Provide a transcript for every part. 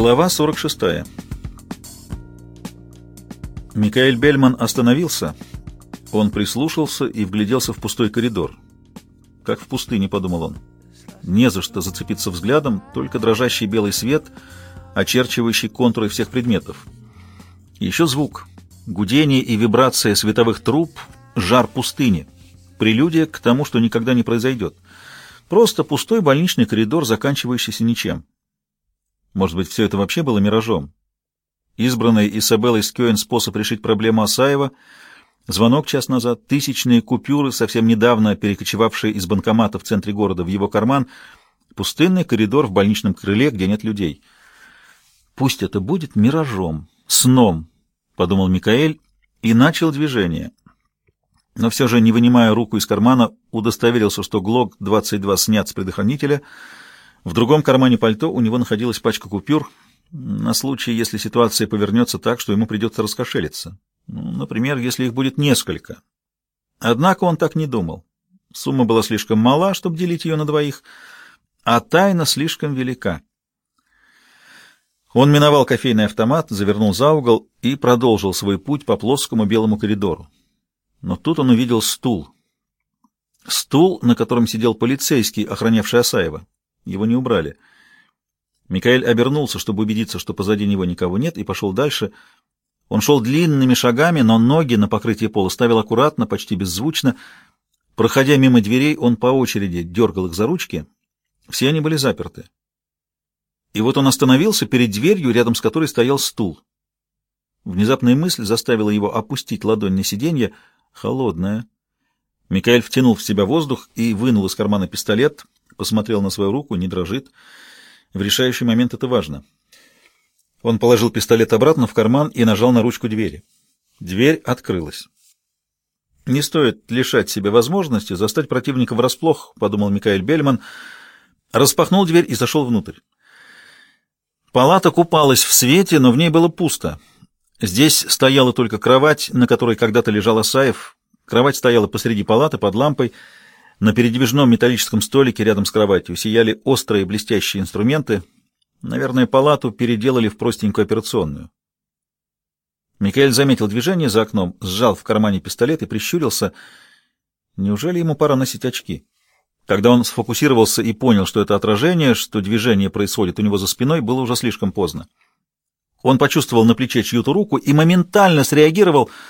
Глава 46. Микаэль Бельман остановился. Он прислушался и вгляделся в пустой коридор. Как в пустыне, подумал он. Не за что зацепиться взглядом, только дрожащий белый свет, очерчивающий контуры всех предметов. Еще звук. Гудение и вибрация световых труб, жар пустыни. Прелюдия к тому, что никогда не произойдет. Просто пустой больничный коридор, заканчивающийся ничем. Может быть, все это вообще было миражом? Избранный Изабеллой Скёен способ решить проблему Асаева, звонок час назад, тысячные купюры, совсем недавно перекочевавшие из банкомата в центре города в его карман, пустынный коридор в больничном крыле, где нет людей. «Пусть это будет миражом, сном», — подумал Микаэль и начал движение. Но все же, не вынимая руку из кармана, удостоверился, что ГЛОК-22 снят с предохранителя — в другом кармане пальто у него находилась пачка купюр на случай, если ситуация повернется так, что ему придется раскошелиться. Ну, например, если их будет несколько. Однако он так не думал. Сумма была слишком мала, чтобы делить ее на двоих, а тайна слишком велика. Он миновал кофейный автомат, завернул за угол и продолжил свой путь по плоскому белому коридору. Но тут он увидел стул. Стул, на котором сидел полицейский, охранявший Асаева. Его не убрали. Микаэль обернулся, чтобы убедиться, что позади него никого нет, и пошел дальше. Он шел длинными шагами, но ноги на покрытие пола ставил аккуратно, почти беззвучно. Проходя мимо дверей, он по очереди дергал их за ручки. Все они были заперты. И вот он остановился перед дверью, рядом с которой стоял стул. Внезапная мысль заставила его опустить ладонь на сиденье. Холодная. Микаэль втянул в себя воздух и вынул из кармана пистолет — посмотрел на свою руку, не дрожит. В решающий момент это важно. Он положил пистолет обратно в карман и нажал на ручку двери. Дверь открылась. «Не стоит лишать себя возможности застать противника врасплох», — подумал Микаэль Бельман. Распахнул дверь и зашел внутрь. Палата купалась в свете, но в ней было пусто. Здесь стояла только кровать, на которой когда-то лежал Асаев. Кровать стояла посреди палаты под лампой — на передвижном металлическом столике рядом с кроватью сияли острые блестящие инструменты. Наверное, палату переделали в простенькую операционную. Микаэль заметил движение за окном, сжал в кармане пистолет и прищурился. Неужели ему пора носить очки? Когда он сфокусировался и понял, что это отражение, что движение происходит у него за спиной, было уже слишком поздно. Он почувствовал на плече чью-то руку и моментально среагировал —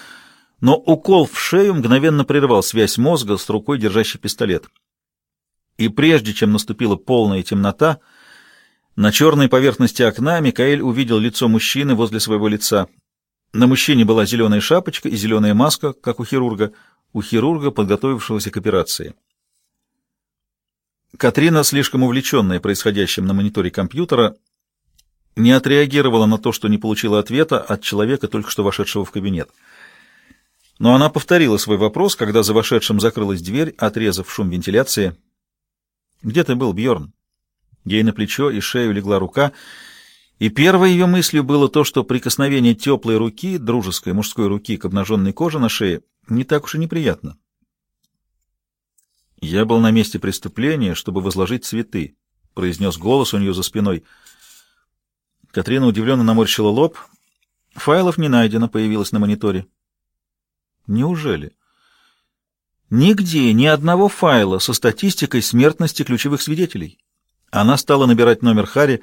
но укол в шею мгновенно прервал связь мозга с рукой, держащей пистолет. И прежде чем наступила полная темнота, на черной поверхности окна Микаэль увидел лицо мужчины возле своего лица. На мужчине была зеленая шапочка и зеленая маска, как у хирурга, у хирурга, подготовившегося к операции. Катрина, слишком увлеченная происходящим на мониторе компьютера, не отреагировала на то, что не получила ответа от человека, только что вошедшего в кабинет. Но она повторила свой вопрос, когда за вошедшим закрылась дверь, отрезав шум вентиляции. «Где ты был, Бьорн? Ей на плечо и шею легла рука, и первой ее мыслью было то, что прикосновение теплой руки, дружеской мужской руки к обнаженной коже на шее, не так уж и неприятно. «Я был на месте преступления, чтобы возложить цветы», — произнес голос у нее за спиной. Катрина удивленно наморщила лоб. «Файлов не найдено», — появилось на мониторе. Неужели? Нигде ни одного файла со статистикой смертности ключевых свидетелей. Она стала набирать номер Хари.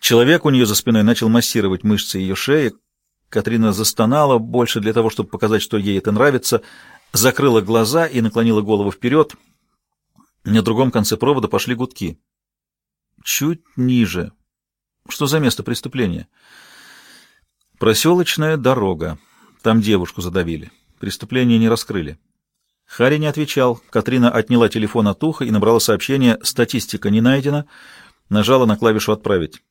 Человек у нее за спиной начал массировать мышцы ее шеи. Катрина застонала, больше для того, чтобы показать, что ей это нравится, закрыла глаза и наклонила голову вперед. На другом конце провода пошли гудки. Чуть ниже. Что за место преступления? Проселочная дорога. Там девушку задавили. Преступление не раскрыли. Харри не отвечал. Катрина отняла телефон от уха и набрала сообщение «Статистика не найдена». Нажала на клавишу «Отправить».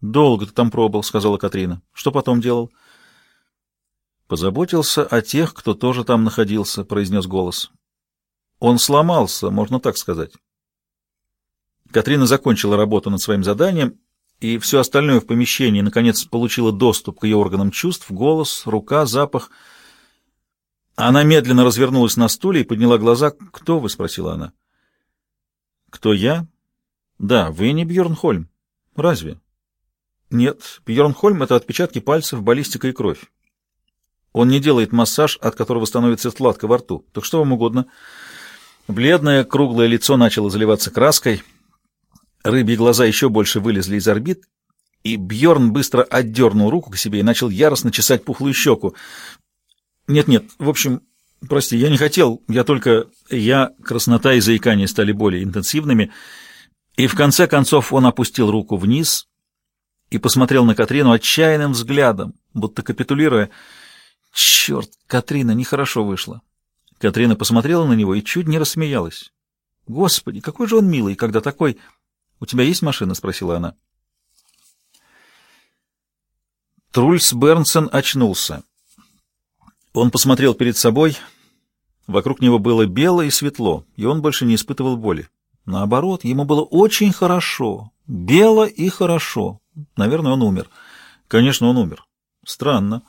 «Долго ты там пробыл», — сказала Катрина. «Что потом делал?» «Позаботился о тех, кто тоже там находился», — произнес голос. «Он сломался, можно так сказать». Катрина закончила работу над своим заданием, и все остальное в помещении, наконец, получило доступ к ее органам чувств, голос, рука, запах — она медленно развернулась на стуле и подняла глаза. «Кто вы?» — спросила она. «Кто я?» «Да, вы не Бьерн Хольм. Разве?» Нет, Бьернхольм — это отпечатки пальцев, баллистика и кровь. Он не делает массаж, от которого становится сладко во рту. Так что вам угодно. Бледное, круглое лицо начало заливаться краской. Рыбьи глаза еще больше вылезли из орбит, и Бьорн быстро отдернул руку к себе и начал яростно чесать пухлую щеку. «Нет-нет, в общем, прости, я не хотел, я только... Я...» Краснота и заикание стали более интенсивными, и в конце концов он опустил руку вниз и посмотрел на Катрину отчаянным взглядом, будто капитулируя. «Черт, Катрина, нехорошо вышло». Катрина посмотрела на него и чуть не рассмеялась. «Господи, какой же он милый, когда такой...» «У тебя есть машина?» — спросила она. Трульс Бернсон очнулся. Он посмотрел перед собой. Вокруг него было бело и светло, и он больше не испытывал боли. Наоборот, ему было очень хорошо. Бело и хорошо. Наверное, он умер. Конечно, он умер. Странно.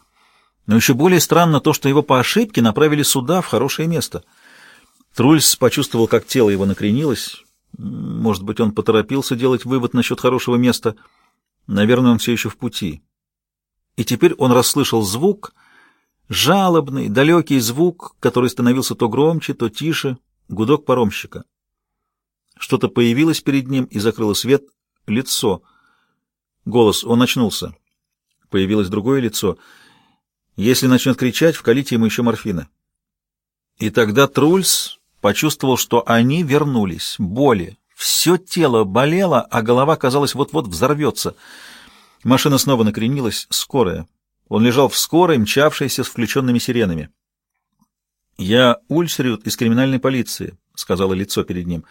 Но еще более странно то, что его по ошибке направили сюда, в хорошее место. Трульс почувствовал, как тело его накренилось. Может быть, он поторопился делать вывод насчет хорошего места. Наверное, он все еще в пути и теперь он расслышал звук, жалобный, далекий звук, который становился то громче, то тише, гудок паромщика. Что-то появилось перед ним и закрыло свет, лицо. Голос, он очнулся. Появилось другое лицо. Если начнет кричать, вкалите ему еще морфина. И тогда Трульс почувствовал, что они вернулись. Боли. Все тело болело, а голова, казалось, вот-вот взорвется — Машина снова накренилась, скорая. Он лежал в скорой, мчавшейся с включенными сиренами. «Я Ульсрют из криминальной полиции», — сказала лицо перед ним.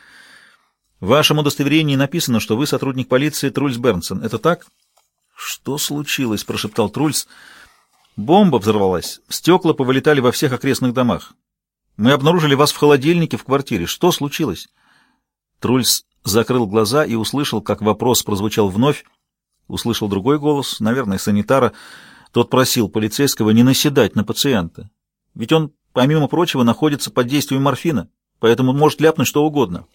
«В вашем удостоверении написано, что вы сотрудник полиции Трульс Бернсон. Это так?» «Что случилось?» — прошептал Трульс. «Бомба взорвалась. Стекла повылетали во всех окрестных домах. Мы обнаружили вас в холодильнике в квартире. Что случилось?» Трульс закрыл глаза и услышал, как вопрос прозвучал вновь. Услышал другой голос, наверное, санитара. Тот просил полицейского не наседать на пациента. Ведь он, помимо прочего, находится под действием морфина, поэтому может ляпнуть что угодно.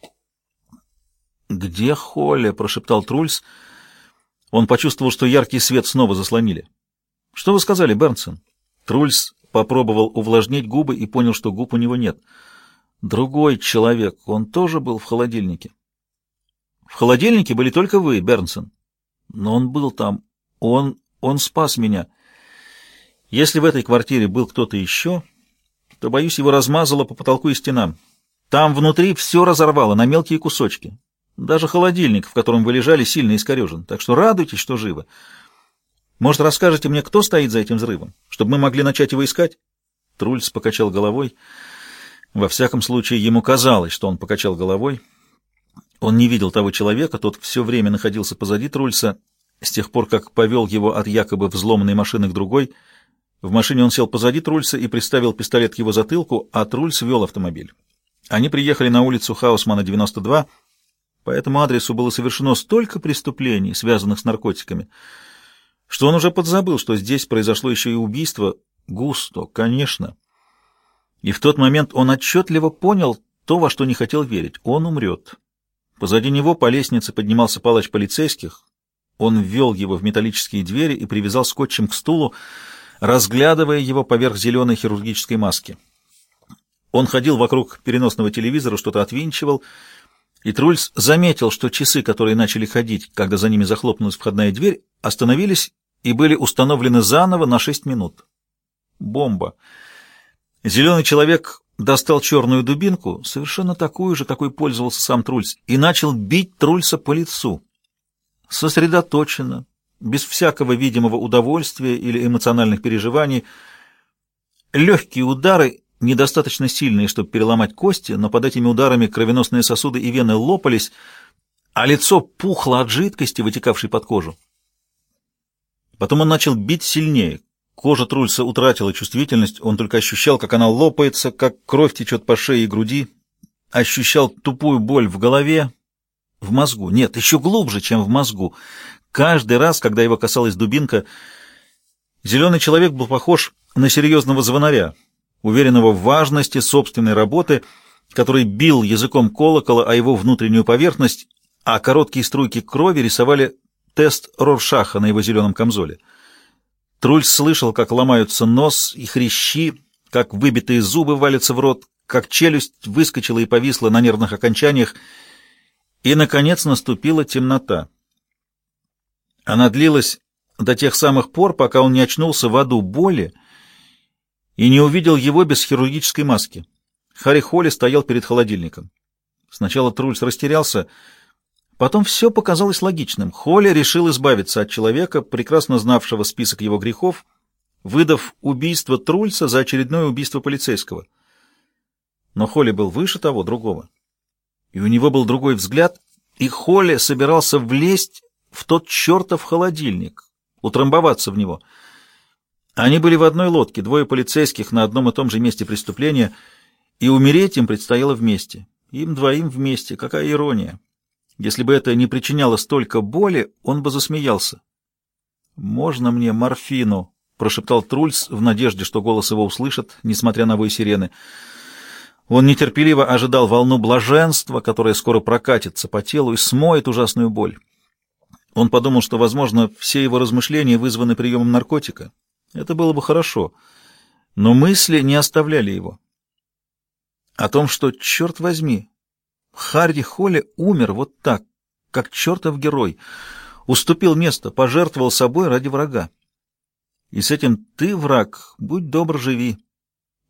«Где Холли?» — прошептал Трульс. Он почувствовал, что яркий свет снова заслонили. «Что вы сказали, Бернсон?» Трульс попробовал увлажнить губы и понял, что губ у него нет. «Другой человек, он тоже был в холодильнике». «В холодильнике были только вы, Бернсон». Но он был там. Он... он спас меня. Если в этой квартире был кто-то еще, то, боюсь, его размазало по потолку и стенам. Там внутри все разорвало на мелкие кусочки. Даже холодильник, в котором вы лежали, сильно искорежен. Так что радуйтесь, что живы. Может, расскажете мне, кто стоит за этим взрывом, чтобы мы могли начать его искать?» Трульц покачал головой. Во всяком случае, ему казалось, что он покачал головой. Он не видел того человека, тот все время находился позади Трульса, с тех пор, как повел его от якобы взломанной машины к другой. В машине он сел позади Трульса и приставил пистолет к его затылку, а Трульс вел автомобиль. Они приехали на улицу Хаусмана, 92. По этому адресу было совершено столько преступлений, связанных с наркотиками, что он уже подзабыл, что здесь произошло еще и убийство. Густо, конечно. И в тот момент он отчетливо понял то, во что не хотел верить. Он умрет. Позади него по лестнице поднимался палач полицейских. Он ввел его в металлические двери и привязал скотчем к стулу, разглядывая его поверх зеленой хирургической маски. Он ходил вокруг переносного телевизора, что-то отвинчивал, и Трульс заметил, что часы, которые начали ходить, когда за ними захлопнулась входная дверь, остановились и были установлены заново на шесть минут. Бомба. Зеленый человек достал черную дубинку, совершенно такую же, какой пользовался сам Трульс, и начал бить Трульса по лицу. Сосредоточенно, без всякого видимого удовольствия или эмоциональных переживаний. Легкие удары, недостаточно сильные, чтобы переломать кости, но под этими ударами кровеносные сосуды и вены лопались, а лицо пухло от жидкости, вытекавшей под кожу. Потом он начал бить сильнее, Кожа Трульса утратила чувствительность, он только ощущал, как она лопается, как кровь течет по шее и груди, ощущал тупую боль в голове, в мозгу. Нет, еще глубже, чем в мозгу. Каждый раз, когда его касалась дубинка, зеленый человек был похож на серьезного звонаря, уверенного в важности собственной работы, который бил языком колокола о его внутреннюю поверхность, а короткие струйки крови рисовали тест Роршаха на его зеленом камзоле. Трульс слышал, как ломаются нос и хрящи, как выбитые зубы валятся в рот, как челюсть выскочила и повисла на нервных окончаниях, и, наконец, наступила темнота. Она длилась до тех самых пор, пока он не очнулся в аду боли и не увидел его без хирургической маски. Харри Холли стоял перед холодильником. Сначала Трульс растерялся, потом все показалось логичным. Холли решил избавиться от человека, прекрасно знавшего список его грехов, выдав убийство Трульса за очередное убийство полицейского. Но Холли был выше того, другого. И у него был другой взгляд, и Холли собирался влезть в тот чертов холодильник, утрамбоваться в него. Они были в одной лодке, двое полицейских на одном и том же месте преступления, и умереть им предстояло вместе. Им двоим вместе. Какая ирония! Если бы это не причиняло столько боли, он бы засмеялся. «Можно мне морфину?» — прошептал Трульс в надежде, что голос его услышат, несмотря на вой сирены. Он нетерпеливо ожидал волну блаженства, которая скоро прокатится по телу и смоет ужасную боль. Он подумал, что, возможно, все его размышления вызваны приемом наркотика. Это было бы хорошо. Но мысли не оставляли его. О том, что, черт возьми, Харри Холли умер вот так, как чертов герой, уступил место, пожертвовал собой ради врага. И с этим ты, враг, будь добр, живи.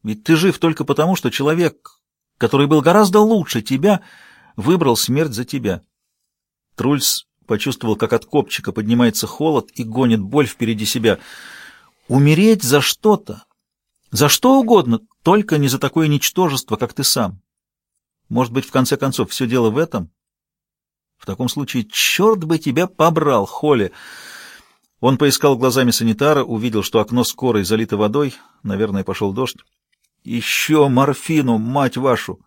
Ведь ты жив только потому, что человек, который был гораздо лучше тебя, выбрал смерть за тебя. Трульс почувствовал, как от копчика поднимается холод и гонит боль впереди себя. Умереть за что-то, за что угодно, только не за такое ничтожество, как ты сам. Может быть, в конце концов, все дело в этом? В таком случае, черт бы тебя побрал, Холли! Он поискал глазами санитара, увидел, что окно скорой залито водой, наверное, пошел дождь. Еще морфину, мать вашу!